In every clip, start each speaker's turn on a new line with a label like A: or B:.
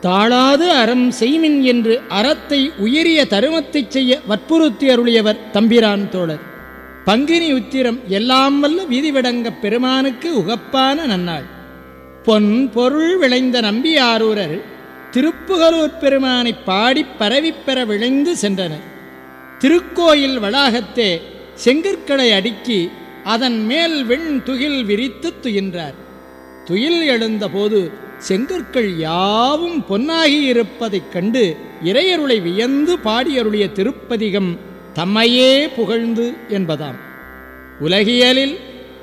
A: தாழாது அறம் செய்மின் என்று அறத்தை உயரிய தருமத்தைச் செய்ய வற்புறுத்தி அருளியவர் தம்பிரான் தோழர். பங்கினி உத்திரம் எல்லாம் வல்ல விதிவிடங்க பெருமானுக்கு உகப்பான நன்னாள். பொன் பொருள் விளைந்த நம்பியாரூரர் திருப்புகலூர் பெருமானை பாடிப் பரவிப் பெற விளைந்து சென்றனர். திருக்கோயில் வளாகத்தே செங்கற்களை அடுக்கி அதன் மேல் வெண் துகில் விரித்து துயின்றார். துயில் எழுந்தபோது செங்கற்கள் யாவும் பொன்னாகி இருப்பதைக் கண்டு இறையருளை வியந்து பாடியருளிய திருப்பதிகம் தம்மையே புகழ்ந்து என்பதாம். உலகியலில்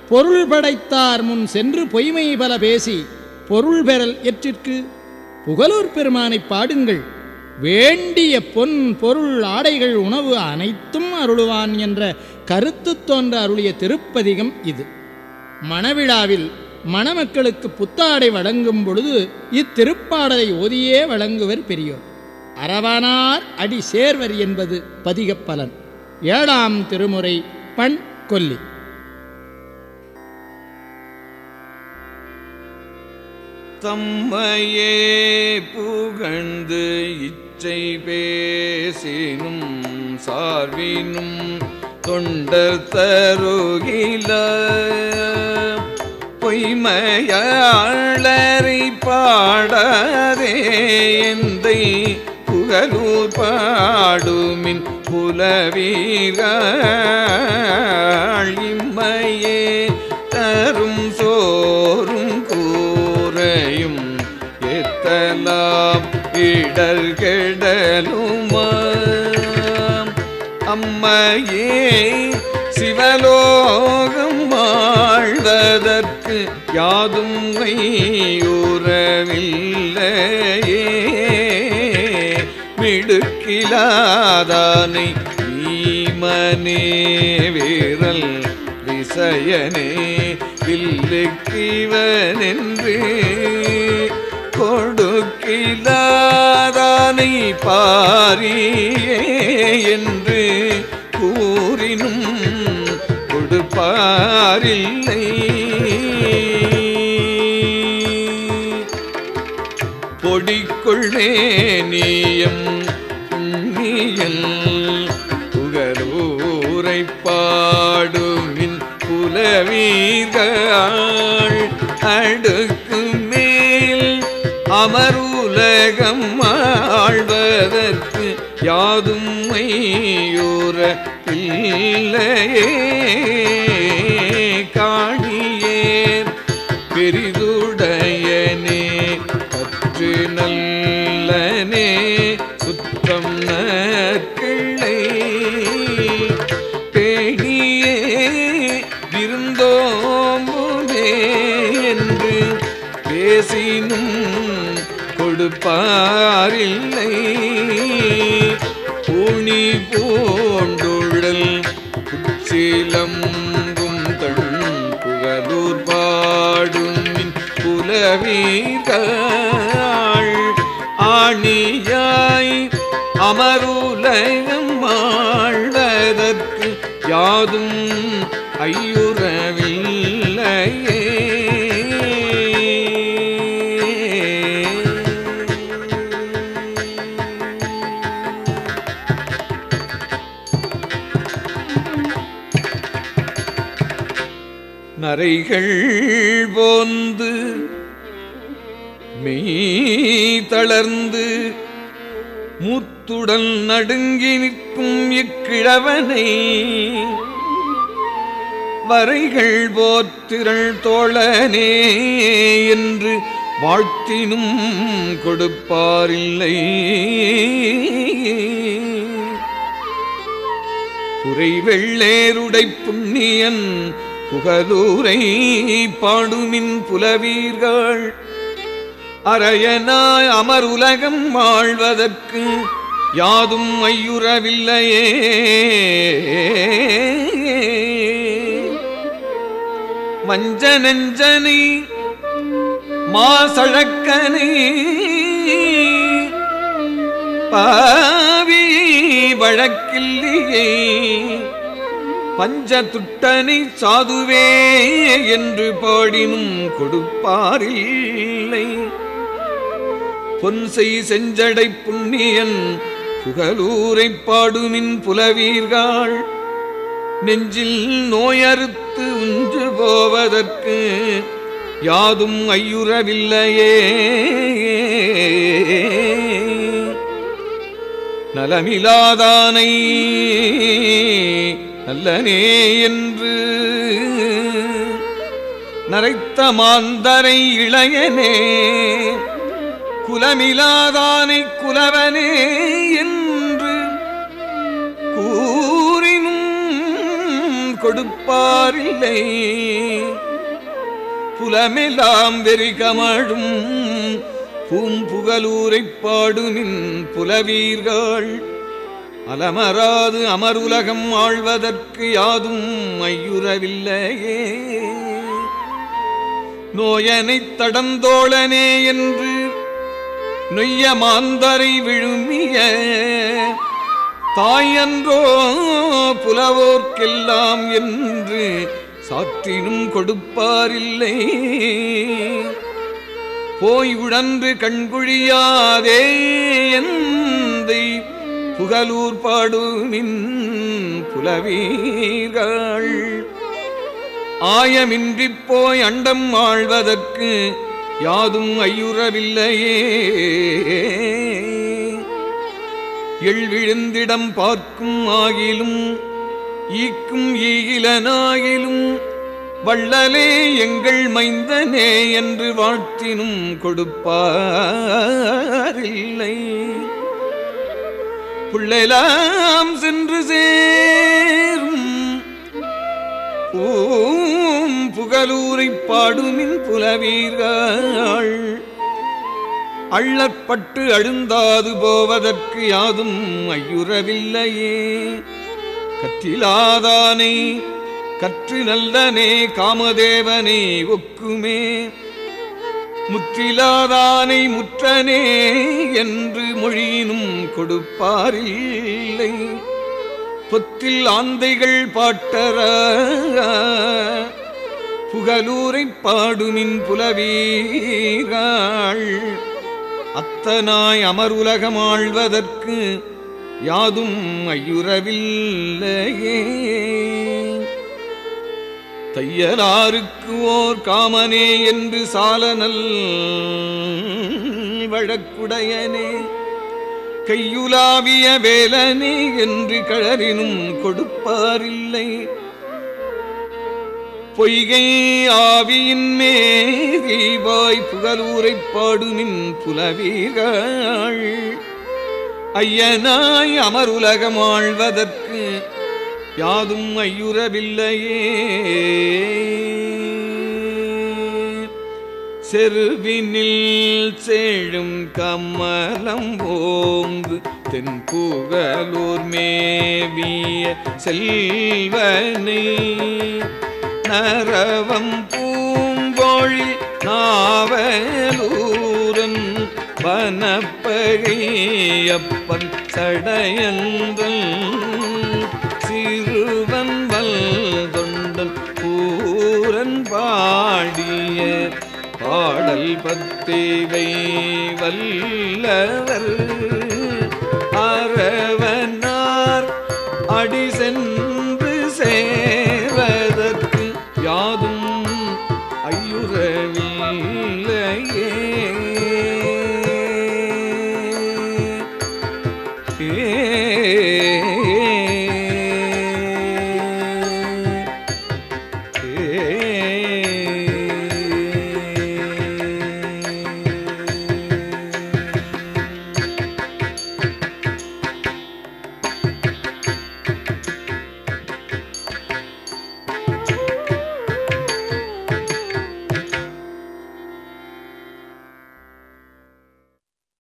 A: பொருள் படைத்தார் முன் சென்று பொய்மை பல பேசி பொருள் பெறல் எற்றிற்கு புகழூர் பெருமானை பாடுங்கள். வேண்டிய பொன் பொருள் ஆடைகள் உணவு அனைத்தும் அருளுவான் என்ற கருத்து தோன்ற அருளிய திருப்பதிகம் இது. மணவிழாவில் மணமக்களுக்கு புத்தாடை வழங்கும் பொழுது இத்திருப்பாடலை ஓதியே வழங்குவர் பெரியோர். அரவனார் அடி சேர்வர் என்பது பதிகப் பலன். ஏழாம் திருமுறை பண் கொல்லி.
B: தம்மையே புகழ்ந்து இச்சை பேசினும் சார்பினும் தொண்டர் தருகில பொய்மையாளரை பாடாதே எந்தை புகழூர் பாடுமின் புலவீர்கள் தரும் சோறும் கூரையும் எத்தலாம் இடர் கெடலுமா அம்மையே சிவலோகம் வாழ்வதற்கு யாதும் உறவில்லையே மிடுக்கிலாதானை ஈமனே வீரல் விசயனே வில்லுக்கிவனென்று கொடுக்கிலாதானை பாரியே என்று கூறினும் கொடுப்பாரில்லை. பொடிக்குள்ளே நீயம் நீயல் புகரூரை பாடுமின் புலவீர்கள். அடுக்க அமருலகம் ஆழ்வதற்கு யாதும் மையூர இல்லையே காணியேர் பெரிதுடையனே பற்று நல்லனே சுத்தம் நற்கிள்ளை கொடுப்பாரில்லை புனி பூண்டுழல் குச்சிலம்பும் தன் புகழூர் பாடும் புலவீர்கள். ஆணியாய் அமருலகம் வாழ்வதற்கு யாதும் ஐயுறவில்லையே. நரைகள் போந்து மெய் தளர்ந்து மூத்துடன் நடுங்கி நிற்கும் இக்கிழவனை வரைகள் போத்திரள் தோழனே என்று வாழ்த்தினும் கொடுப்பாரில்லை. புரை வெள்ளேருடை புண்ணியன் புகலூரை பாடுமின் புலவீர்கள். அரையனாய் அமருலகம் வாழ்வதற்கு யாதும் ஐயுறவில்லையே. மஞ்ச நெஞ்சனை மாசழக்கனை பாவி வழக்கில்லையே. பஞ்ச துட்டனை சாதுவே என்று பாடினும் கொடுப்பாரில்லை. பொன்செய் செஞ்சடை புண்ணியன் புகழூரை பாடுமின் புலவீர்கள். நெஞ்சில் நோயறுத்து உஞ்சு போவதற்கு யாதும் ஐயுறவில்லையே. நலமிலாதானை நல்லனே என்று நரைத்த மாந்தரை இளையனே குலமிலாதானை குலவனே என்று கூறினும் கொடுப்பாரில்லை. புலமெல்லாம் வெறிகமழும் பூம்புகலூரைப் பாடுமின் புலவீர்கள். அலமராது அமருலகம் ஆழ்வதற்கு யாதும் ஐயுறவில்லையே. நோயனைத் தடந்தோழனே என்று நொய்ய மாந்தரை விழுமிய தாயன்றோ புலவோர்க்கெல்லாம் என்று சாற்றினும் கொடுப்பாரில்லை. போய் உடன்று கண்குழியாதே எந்தை புகலூர் பாடுமின் புலவீர்கள். ஆயமின்றிப் போய் அண்டம் ஆழ்வதற்கு யாதும் ஐயுறவில்லையே. எழ்விழுந்திடம் பார்க்கும் ஆகிலும் ஈக்கும் ஈகிலனாகிலும் வள்ளலே எங்கள் மைந்தனே என்று வாழ்த்தினும் கொடுப்பாரில்லை. பிள்ளைலாம் சென்று சேரும். ஓம் புகலூரைப் பாடுமின் புலவீர்கள். அள்ளற்பட்டு அழுந்தாது போவதற்கு யாதும் ஐயுறவில்லையே. கற்றிலாதானே கற்று நல்லனே காமதேவனே ஒக்குமே. முற்றிலாதானை முற்றனே என்று மொழியினும் கொடுப்பாரில்லை. பொத்தில் ஆந்தைகள் பாட்டர புகலூரைப் பாடுமின் புலவீராள். அத்தனாய் அமருலகமாழ்வதற்கு யாதும் ஐயுறவில்லையே. தையலாருக்கு ஓர் காமனே என்று சாலனல் வழக்குடையனே. கையுலாவிய வேலனே என்று கழறினும் கொடுப்பாரில்லை. பொய்கை ஆவியின் மேவாய் புகலூரைப் பாடுமின் புலவீர்கள். ஐயனாய் அமருலகம் ஆழ்வதற்கு யாதும் ஐயுறவில்லையே. செருவினில் சேழும் கமலம் ஓங்கு தென்புகலூர் மேவிய செல்வனை. நரவம் பூங்கோழி நாவலூரன் வனப்பகையப்பன் சடையந்தல் பாடிய பாடல் பத்திவை வல்லவர் அரவனார் அடி சென்று சேவதற்கு யாதும் ஐயுறவில்லையே.